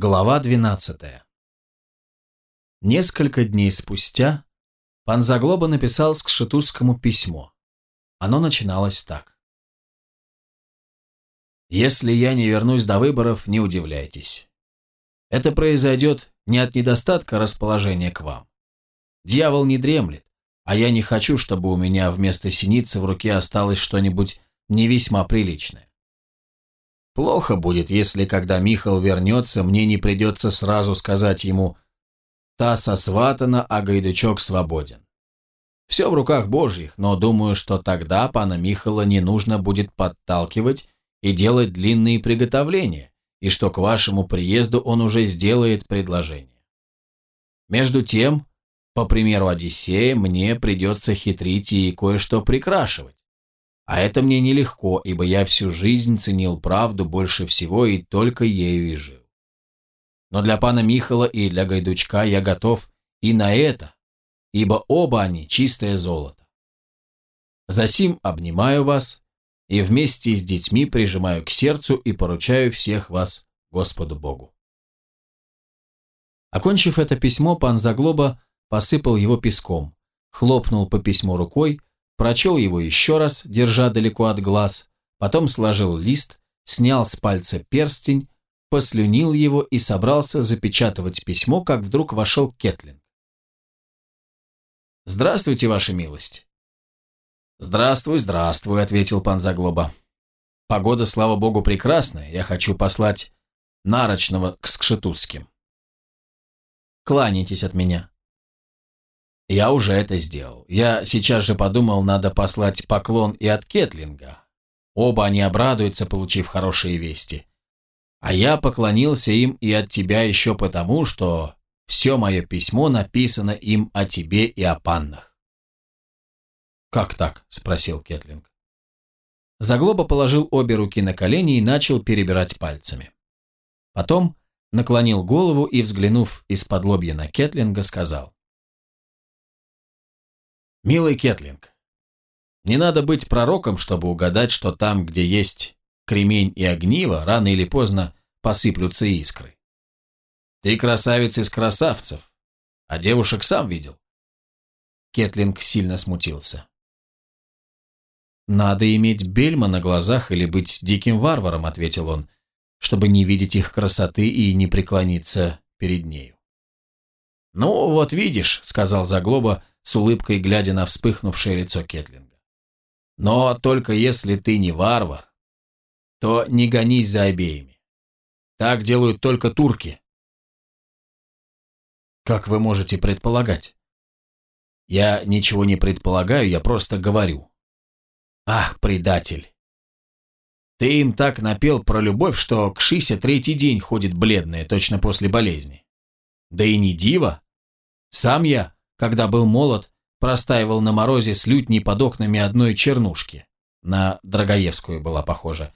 Глава 12. Несколько дней спустя пан Заглоба написал Скшетузскому письмо. Оно начиналось так. «Если я не вернусь до выборов, не удивляйтесь. Это произойдет не от недостатка расположения к вам. Дьявол не дремлет, а я не хочу, чтобы у меня вместо синицы в руке осталось что-нибудь не весьма приличное. Плохо будет, если, когда Михал вернется, мне не придется сразу сказать ему «Та сосватана, а гайдучок свободен». Все в руках Божьих, но думаю, что тогда пана Михала не нужно будет подталкивать и делать длинные приготовления, и что к вашему приезду он уже сделает предложение. Между тем, по примеру Одиссея, мне придется хитрить и кое-что прикрашивать. А это мне нелегко, ибо я всю жизнь ценил правду больше всего и только ею и жил. Но для пана Михала и для Гайдучка я готов и на это, ибо оба они чистое золото. Засим обнимаю вас и вместе с детьми прижимаю к сердцу и поручаю всех вас Господу Богу. Окончив это письмо, пан Заглоба посыпал его песком, хлопнул по письму рукой, прочел его еще раз, держа далеко от глаз, потом сложил лист, снял с пальца перстень, послюнил его и собрался запечатывать письмо, как вдруг вошел Кетлинг. «Здравствуйте, ваша милость!» «Здравствуй, здравствуй», — ответил пан Заглоба. «Погода, слава богу, прекрасная. Я хочу послать нарочного к Скшетузским». «Кланяйтесь от меня», я уже это сделал. Я сейчас же подумал, надо послать поклон и от Кетлинга. Оба они обрадуются, получив хорошие вести. А я поклонился им и от тебя еще потому, что все мое письмо написано им о тебе и о паннах. «Как так?» – спросил Кетлинг. Заглоба положил обе руки на колени и начал перебирать пальцами. Потом наклонил голову и, взглянув из-под лобья на Кетлинга, сказал. Милый Кетлинг, не надо быть пророком, чтобы угадать, что там, где есть кремень и огниво, рано или поздно посыплются искры. Ты красавец из красавцев, а девушек сам видел. Кетлинг сильно смутился. «Надо иметь бельма на глазах или быть диким варваром», — ответил он, «чтобы не видеть их красоты и не преклониться перед нею». «Ну, вот видишь», — сказал Заглоба, с улыбкой глядя на вспыхнувшее лицо Кетлинга. «Но только если ты не варвар, то не гонись за обеими. Так делают только турки». «Как вы можете предполагать?» «Я ничего не предполагаю, я просто говорю». «Ах, предатель!» Ты им так напел про любовь, что Кшися третий день ходит бледная, точно после болезни. Да и не диво. Сам я когда был молод, простаивал на морозе с лютней под окнами одной чернушки. На Драгоевскую была похожа.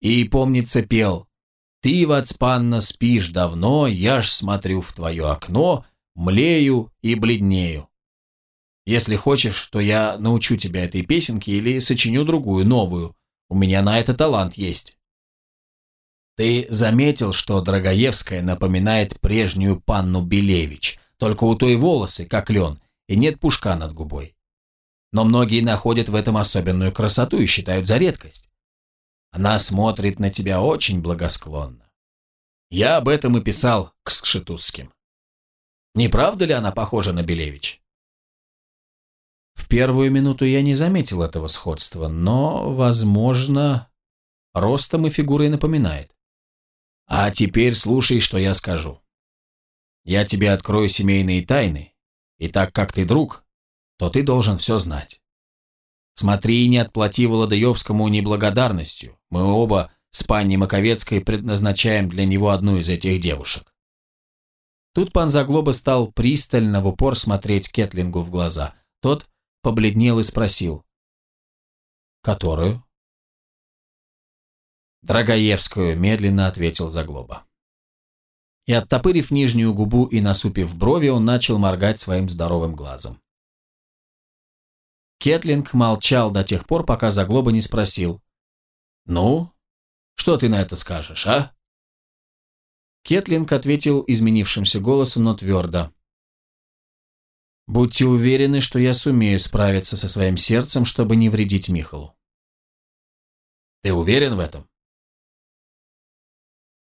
И, помнится, пел «Ты, Вацпанна, спишь давно, я ж смотрю в твое окно, млею и бледнею». Если хочешь, то я научу тебя этой песенке или сочиню другую, новую. У меня на это талант есть. Ты заметил, что Драгоевская напоминает прежнюю панну Белевич, только у той волосы, как лен, и нет пушка над губой. Но многие находят в этом особенную красоту и считают за редкость. Она смотрит на тебя очень благосклонно. Я об этом и писал к Скшетузским. Не правда ли она похожа на Белевич? В первую минуту я не заметил этого сходства, но, возможно, ростом и фигурой напоминает. А теперь слушай, что я скажу. Я тебе открою семейные тайны, и так как ты друг, то ты должен все знать. Смотри, не отплати Володаевскому неблагодарностью. Мы оба с паней Маковецкой предназначаем для него одну из этих девушек. Тут пан Заглоба стал пристально в упор смотреть Кетлингу в глаза. Тот побледнел и спросил. «Которую?» «Драгоевскую», — медленно ответил Заглоба. И оттопырив нижнюю губу и насупив брови, он начал моргать своим здоровым глазом. Кетлинг молчал до тех пор, пока Заглоба не спросил. «Ну, что ты на это скажешь, а?» Кетлинг ответил изменившимся голосом, но твердо. «Будьте уверены, что я сумею справиться со своим сердцем, чтобы не вредить Михалу». «Ты уверен в этом?»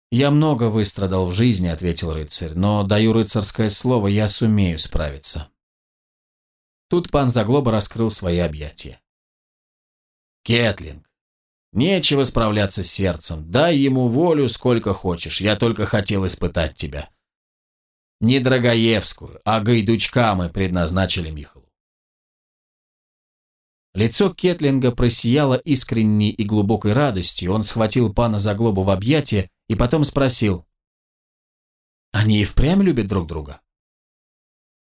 «Я много выстрадал в жизни», — ответил рыцарь, «но даю рыцарское слово, я сумею справиться». Тут пан Заглоба раскрыл свои объятия. «Кетлинг, нечего справляться с сердцем, дай ему волю сколько хочешь, я только хотел испытать тебя. Не Драгоевскую, а Гайдучка мы предназначили Михалу». Лицо Кетлинга просияло искренней и глубокой радостью, он схватил пана Заглобу в объятия и потом спросил. «Они и впрямь любят друг друга?»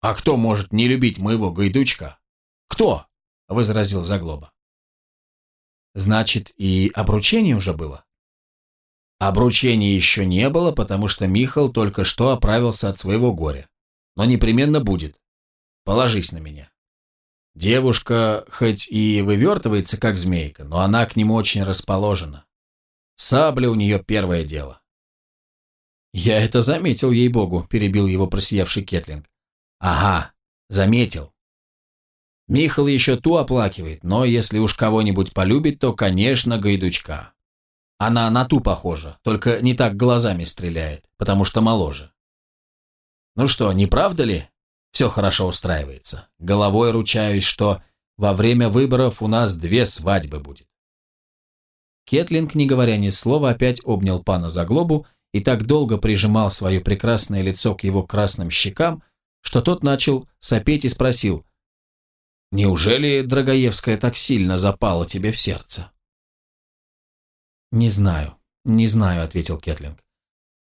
«А кто может не любить моего гайдучка?» «Кто?» – возразил Заглоба. «Значит, и обручение уже было?» Обручения еще не было, потому что Михал только что оправился от своего горя. Но непременно будет. Положись на меня. Девушка хоть и вывертывается, как змейка, но она к нему очень расположена. Сабля у нее первое дело. «Я это заметил, ей-богу», – перебил его просиявший Кетлинг. «Ага, заметил. Михал еще ту оплакивает, но если уж кого-нибудь полюбит, то, конечно, гайдучка. Она на ту похожа, только не так глазами стреляет, потому что моложе. Ну что, не правда ли? Все хорошо устраивается. Головой ручаюсь, что во время выборов у нас две свадьбы будет. Кетлинг, не говоря ни слова, опять обнял пана за глобу и так долго прижимал свое прекрасное лицо к его красным щекам, что тот начал сопеть и спросил, «Неужели Драгоевская так сильно запала тебе в сердце?» «Не знаю, не знаю», — ответил Кетлинг.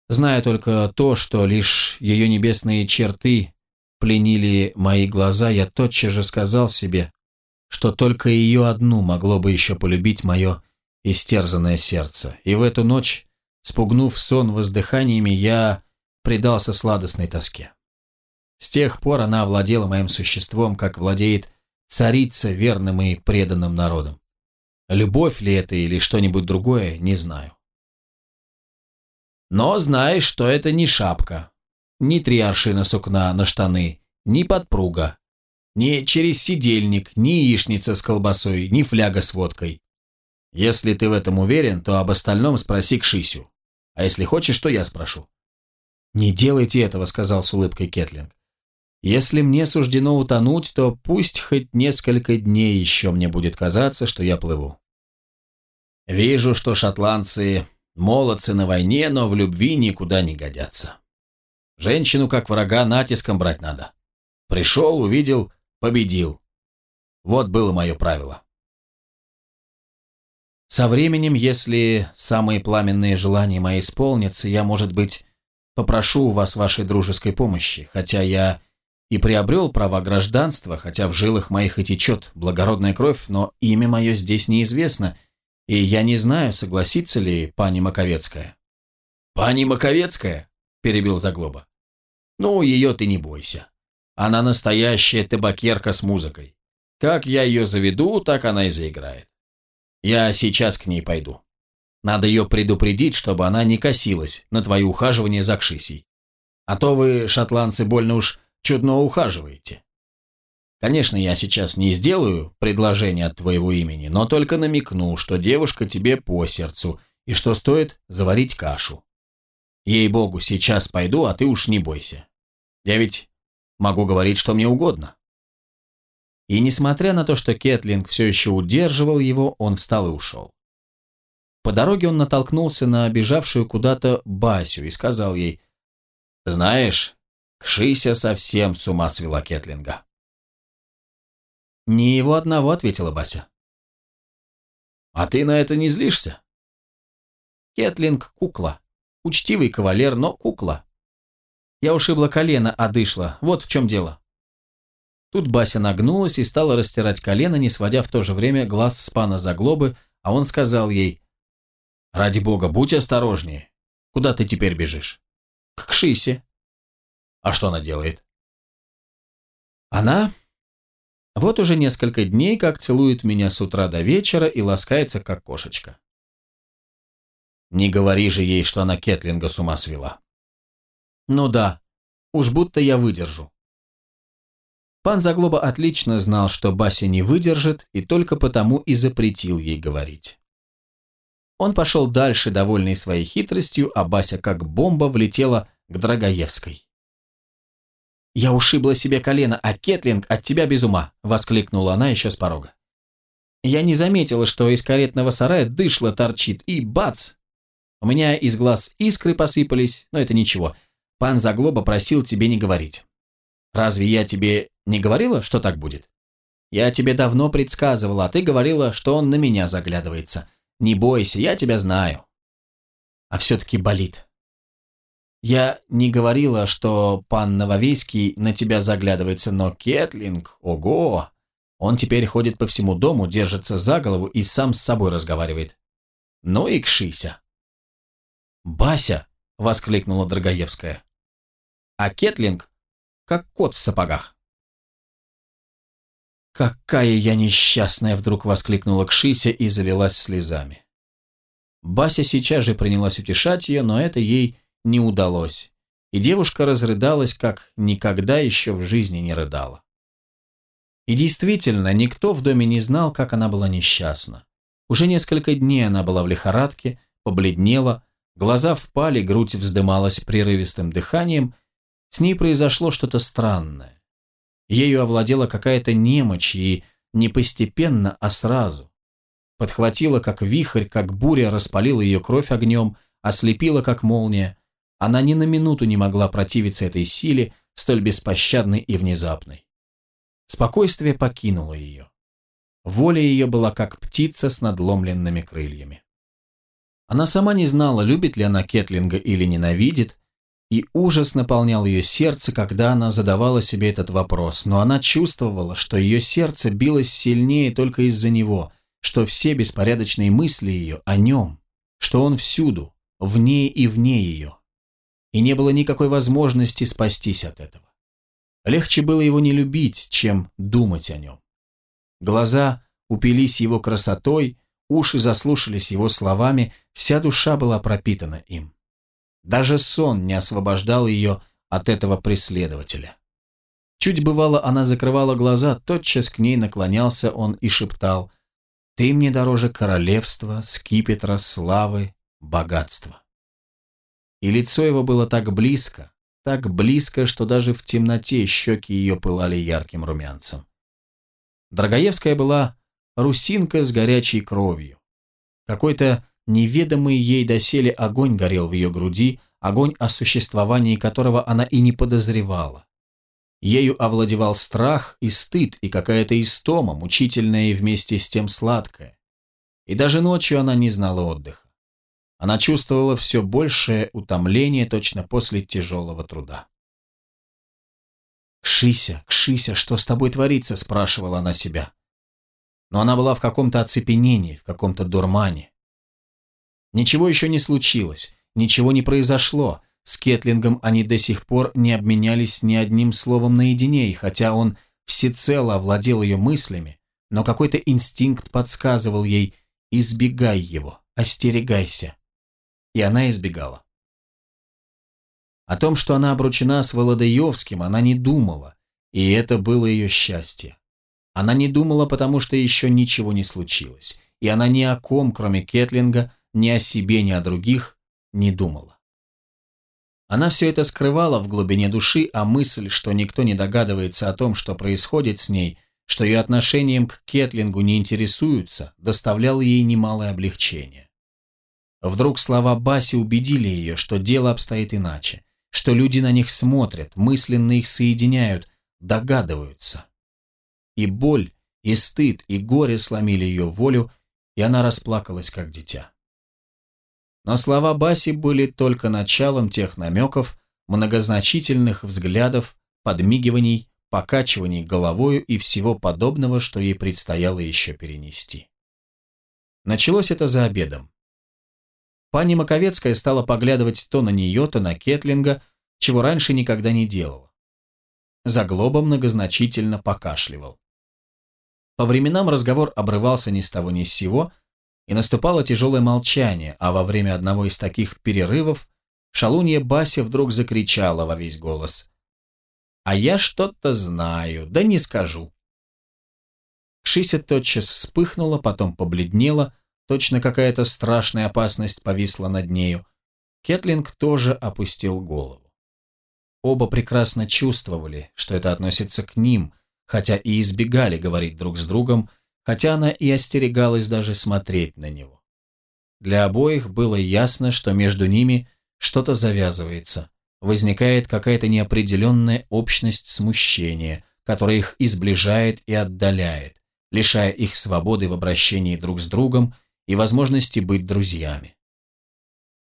«Знаю только то, что лишь ее небесные черты пленили мои глаза, я тотчас же сказал себе, что только ее одну могло бы еще полюбить мое истерзанное сердце, и в эту ночь, спугнув сон воздыханиями, я предался сладостной тоске. С тех пор она овладела моим существом, как владеет царица верным и преданным народом. Любовь ли это или что-нибудь другое, не знаю. Но знаешь, что это не шапка, ни три аршина сукна на штаны, ни подпруга, ни через сидельник, ни яичница с колбасой, ни фляга с водкой. Если ты в этом уверен, то об остальном спроси Кшисю. А если хочешь, то я спрошу». «Не делайте этого», — сказал с улыбкой Кетлинг. «Если мне суждено утонуть, то пусть хоть несколько дней еще мне будет казаться, что я плыву». «Вижу, что шотландцы молодцы на войне, но в любви никуда не годятся. Женщину как врага натиском брать надо. Пришел, увидел, победил. Вот было мое правило. Со временем, если самые пламенные желания мои исполнятся, я, может быть, попрошу у вас вашей дружеской помощи, хотя я и приобрел право гражданства, хотя в жилах моих и течет благородная кровь, но имя мое здесь неизвестно, и я не знаю, согласится ли пани Маковецкая». «Пани Маковецкая?» – перебил Заглоба. «Ну, ее ты не бойся. Она настоящая табакерка с музыкой. Как я ее заведу, так она и заиграет. Я сейчас к ней пойду. Надо ее предупредить, чтобы она не косилась на твои ухаживания за Кшисей. А то вы, шотландцы, больно уж чудно ухаживаете. Конечно, я сейчас не сделаю предложение от твоего имени, но только намекну, что девушка тебе по сердцу и что стоит заварить кашу. Ей-богу, сейчас пойду, а ты уж не бойся. Я ведь могу говорить, что мне угодно. И несмотря на то, что Кетлинг все еще удерживал его, он встал и ушел. По дороге он натолкнулся на бежавшую куда-то Басю и сказал ей, «Знаешь, Кшися совсем с ума свела Кетлинга». «Не его одного», — ответила Бася. «А ты на это не злишься?» Кетлинг — кукла. Учтивый кавалер, но кукла. Я ушибла колено, а дышла. Вот в чем дело. Тут Бася нагнулась и стала растирать колено, не сводя в то же время глаз с пана Заглобы, а он сказал ей, «Ради бога, будь осторожнее. Куда ты теперь бежишь?» «К Кшисе». «А что она делает?» «Она...» Вот уже несколько дней, как целует меня с утра до вечера и ласкается, как кошечка. Не говори же ей, что она Кетлинга с ума свела. Ну да, уж будто я выдержу. Пан Заглоба отлично знал, что Бася не выдержит, и только потому и запретил ей говорить. Он пошел дальше, довольный своей хитростью, а Бася как бомба влетела к Драгоевской. «Я ушибла себе колено, а Кетлинг от тебя без ума!» – воскликнула она еще с порога. Я не заметила, что из каретного сарая дышло торчит, и бац! У меня из глаз искры посыпались, но это ничего. Пан Заглоба просил тебе не говорить. Разве я тебе не говорила, что так будет? Я тебе давно предсказывала, а ты говорила, что он на меня заглядывается. Не бойся, я тебя знаю. А все-таки болит. Я не говорила, что пан Нововейский на тебя заглядывается, но Кетлинг, ого! Он теперь ходит по всему дому, держится за голову и сам с собой разговаривает. Ну и кшися. «Бася!» — воскликнула Драгоевская. А Кетлинг как кот в сапогах. «Какая я несчастная!» – вдруг воскликнула Кшися и залилась слезами. Бася сейчас же принялась утешать ее, но это ей не удалось, и девушка разрыдалась, как никогда еще в жизни не рыдала. И действительно, никто в доме не знал, как она была несчастна. Уже несколько дней она была в лихорадке, побледнела, глаза впали, грудь вздымалась прерывистым дыханием, с ней произошло что-то странное. Ею овладела какая-то немочь, и не постепенно, а сразу. Подхватила, как вихрь, как буря, распалила ее кровь огнем, ослепила, как молния. Она ни на минуту не могла противиться этой силе, столь беспощадной и внезапной. Спокойствие покинуло ее. Воля ее была как птица с надломленными крыльями. Она сама не знала, любит ли она Кетлинга или ненавидит, и ужас наполнял ее сердце, когда она задавала себе этот вопрос, но она чувствовала, что ее сердце билось сильнее только из-за него, что все беспорядочные мысли ее о нем, что он всюду, вне и вне ее. И не было никакой возможности спастись от этого. Легче было его не любить, чем думать о нем. Глаза упились его красотой, уши заслушались его словами, вся душа была пропитана им. Даже сон не освобождал ее от этого преследователя. Чуть бывало, она закрывала глаза, тотчас к ней наклонялся он и шептал «Ты мне дороже королевства, скипетра, славы, богатства». И лицо его было так близко, так близко, что даже в темноте щеки ее пылали ярким румянцем. Драгоевская была русинка с горячей кровью. Какой-то Неведомый ей доселе огонь горел в ее груди, огонь, о существовании которого она и не подозревала. Ею овладевал страх и стыд, и какая-то истома, мучительная и вместе с тем сладкая. И даже ночью она не знала отдыха. Она чувствовала все большее утомление точно после тяжелого труда. «Кшися, Кшися, что с тобой творится?» – спрашивала она себя. Но она была в каком-то оцепенении, в каком-то дурмане. Ничего еще не случилось, ничего не произошло. С Кетлингом они до сих пор не обменялись ни одним словом наедине, и хотя он всецело овладел ее мыслями, но какой-то инстинкт подсказывал ей «избегай его, остерегайся». И она избегала. О том, что она обручена с Володаевским, она не думала, и это было ее счастье. Она не думала, потому что еще ничего не случилось, и она ни о ком, кроме Кетлинга, ни о себе, ни о других не думала. Она все это скрывала в глубине души, а мысль, что никто не догадывается о том, что происходит с ней, что ее отношением к Кетлингу не интересуются, доставляла ей немалое облегчение. Вдруг слова Баси убедили ее, что дело обстоит иначе, что люди на них смотрят, мысленно их соединяют, догадываются. И боль, и стыд, и горе сломили ее волю, и она расплакалась, как дитя. Но слова Баси были только началом тех намеков, многозначительных взглядов, подмигиваний, покачиваний головою и всего подобного, что ей предстояло еще перенести. Началось это за обедом. Пани Маковецкая стала поглядывать то на нее, то на Кетлинга, чего раньше никогда не делала. Заглоба многозначительно покашливал. По временам разговор обрывался ни с того ни с сего, и наступало тяжелое молчание, а во время одного из таких перерывов шалунья Бася вдруг закричала во весь голос. «А я что-то знаю, да не скажу». Кшися тотчас вспыхнула, потом побледнела, точно какая-то страшная опасность повисла над нею. Кетлинг тоже опустил голову. Оба прекрасно чувствовали, что это относится к ним, хотя и избегали говорить друг с другом, хотя она и остерегалась даже смотреть на него. Для обоих было ясно, что между ними что-то завязывается, возникает какая-то неопределенная общность смущения, которая их изближает и отдаляет, лишая их свободы в обращении друг с другом и возможности быть друзьями.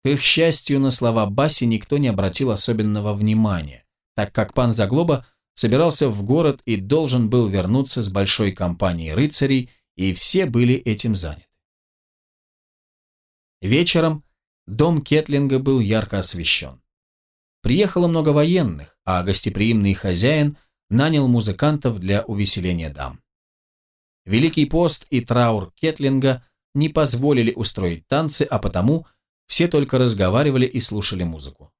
К их счастью, на слова Баси никто не обратил особенного внимания, так как пан Заглоба собирался в город и должен был вернуться с большой компанией рыцарей, и все были этим заняты. Вечером дом Кетлинга был ярко освещен. Приехало много военных, а гостеприимный хозяин нанял музыкантов для увеселения дам. Великий пост и траур Кетлинга не позволили устроить танцы, а потому все только разговаривали и слушали музыку.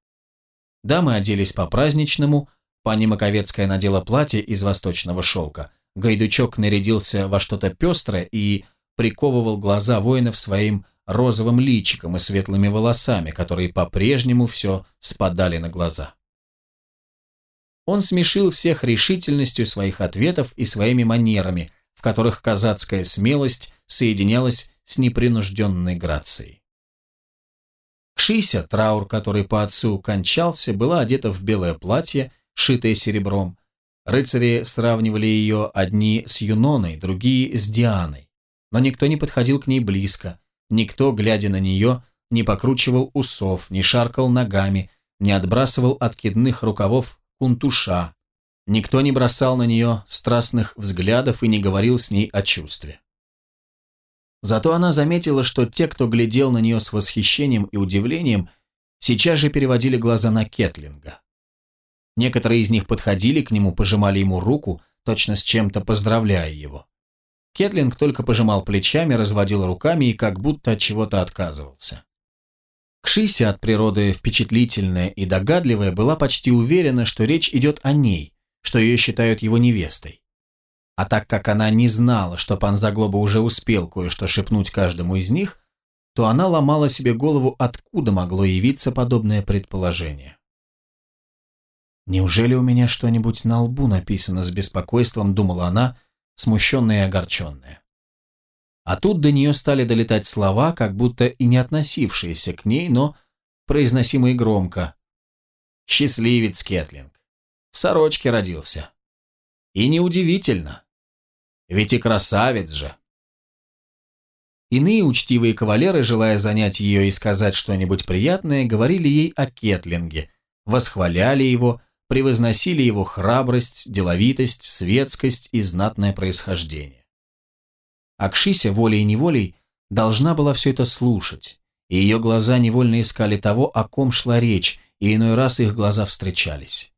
Дамы оделись по-праздничному, пани Маковецкая надела платье из восточного шелка, Гайдучок нарядился во что-то пестрое и приковывал глаза воинов своим розовым личиком и светлыми волосами, которые по-прежнему все спадали на глаза. Он смешил всех решительностью своих ответов и своими манерами, в которых казацкая смелость соединялась с непринужденной грацией. Кшися, траур, который по отцу кончался, была одета в белое платье, шитое серебром. Рыцари сравнивали ее одни с Юноной, другие с Дианой. Но никто не подходил к ней близко, никто, глядя на нее, не покручивал усов, не шаркал ногами, не отбрасывал откидных рукавов кунтуша, никто не бросал на нее страстных взглядов и не говорил с ней о чувстве. Зато она заметила, что те, кто глядел на нее с восхищением и удивлением, сейчас же переводили глаза на Кетлинга. Некоторые из них подходили к нему, пожимали ему руку, точно с чем-то поздравляя его. Кетлинг только пожимал плечами, разводил руками и как будто от чего-то отказывался. Кшися от природы впечатлительная и догадливая была почти уверена, что речь идет о ней, что ее считают его невестой. А так как она не знала, что пан Заглоба уже успел кое-что шепнуть каждому из них, то она ломала себе голову, откуда могло явиться подобное предположение. «Неужели у меня что-нибудь на лбу написано с беспокойством?» – думала она, смущенная и огорченная. А тут до нее стали долетать слова, как будто и не относившиеся к ней, но произносимые громко. «Счастливец Кетлинг! В сорочке родился!» И неудивительно, ведь и красавец же. Иные учтивые кавалеры, желая занять ее и сказать что-нибудь приятное, говорили ей о Кетлинге, восхваляли его, превозносили его храбрость, деловитость, светскость и знатное происхождение. Акшися волей-неволей должна была все это слушать, и ее глаза невольно искали того, о ком шла речь, и иной раз их глаза встречались.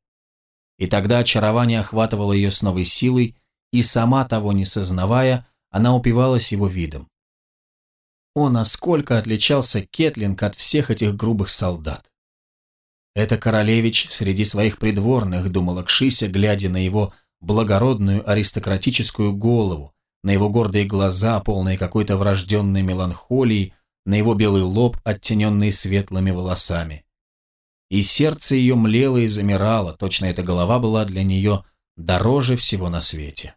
И тогда очарование охватывало ее с новой силой, и сама того не сознавая, она упивалась его видом. О, насколько отличался Кетлинг от всех этих грубых солдат! Это королевич среди своих придворных, думала Кшися, глядя на его благородную аристократическую голову, на его гордые глаза, полные какой-то врожденной меланхолии, на его белый лоб, оттененный светлыми волосами. И сердце ее млело и замирало, точно эта голова была для нее дороже всего на свете.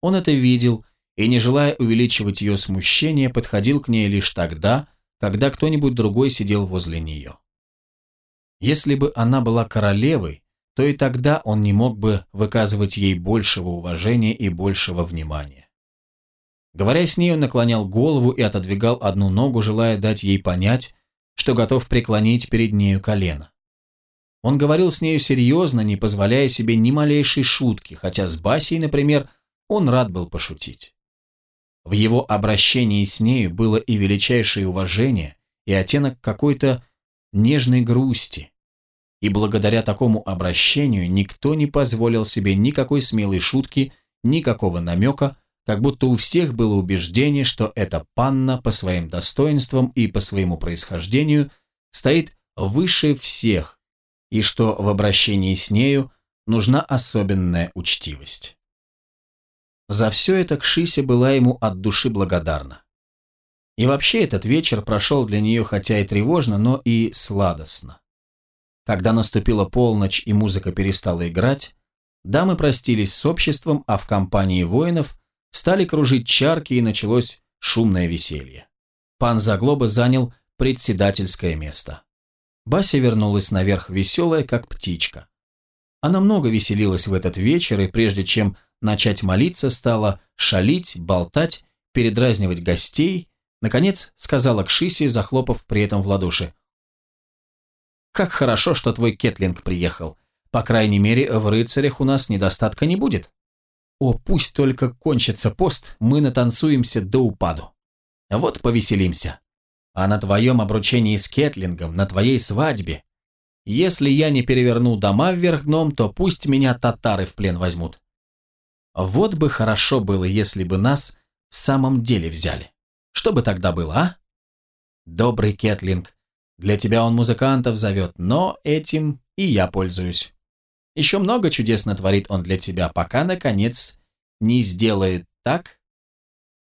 Он это видел и, не желая увеличивать ее смущение, подходил к ней лишь тогда, когда кто-нибудь другой сидел возле нее. Если бы она была королевой, то и тогда он не мог бы выказывать ей большего уважения и большего внимания. Говоря с ней, он наклонял голову и отодвигал одну ногу, желая дать ей понять, что готов преклонить перед нею колено. Он говорил с нею серьезно, не позволяя себе ни малейшей шутки, хотя с Басей, например, он рад был пошутить. В его обращении с нею было и величайшее уважение, и оттенок какой-то нежной грусти. И благодаря такому обращению никто не позволил себе никакой смелой шутки, никакого намека, как будто у всех было убеждение, что эта панна по своим достоинствам и по своему происхождению стоит выше всех, и что в обращении с нею нужна особенная учтивость. За все это Кшися была ему от души благодарна. И вообще этот вечер прошел для нее хотя и тревожно, но и сладостно. Когда наступила полночь и музыка перестала играть, дамы простились с обществом, а в компании воинов стали кружить чарки и началось шумное веселье. Пан Заглоба занял председательское место. Бася вернулась наверх веселая, как птичка. Она много веселилась в этот вечер, и прежде чем начать молиться, стала шалить, болтать, передразнивать гостей, наконец сказала к Шисе, захлопав при этом в ладоши. «Как хорошо, что твой Кетлинг приехал. По крайней мере, в рыцарях у нас недостатка не будет. О, пусть только кончится пост, мы натанцуемся до упаду. Вот повеселимся. А на твоем обручении с Кетлингом, на твоей свадьбе, если я не переверну дома вверх дном, то пусть меня татары в плен возьмут. Вот бы хорошо было, если бы нас в самом деле взяли. Что бы тогда было, а? Добрый Кетлинг, для тебя он музыкантов зовет, но этим и я пользуюсь. Еще много чудес натворит он для тебя, пока, наконец, не сделает так.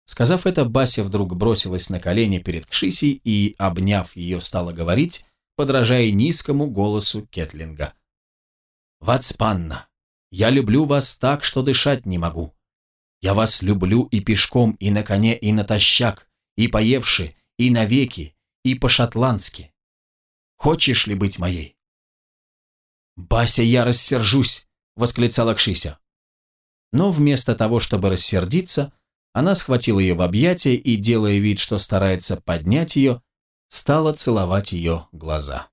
Сказав это, Бася вдруг бросилась на колени перед Кшиси и, обняв ее, стала говорить, подражая низкому голосу Кетлинга. «Вацпанна, я люблю вас так, что дышать не могу. Я вас люблю и пешком, и на коне, и натощак, и поевши, и навеки, и по-шотландски. Хочешь ли быть моей?» «Бася, я рассержусь!» — восклицала Кшися. Но вместо того, чтобы рассердиться, она схватила ее в объятия и, делая вид, что старается поднять ее, стала целовать ее глаза.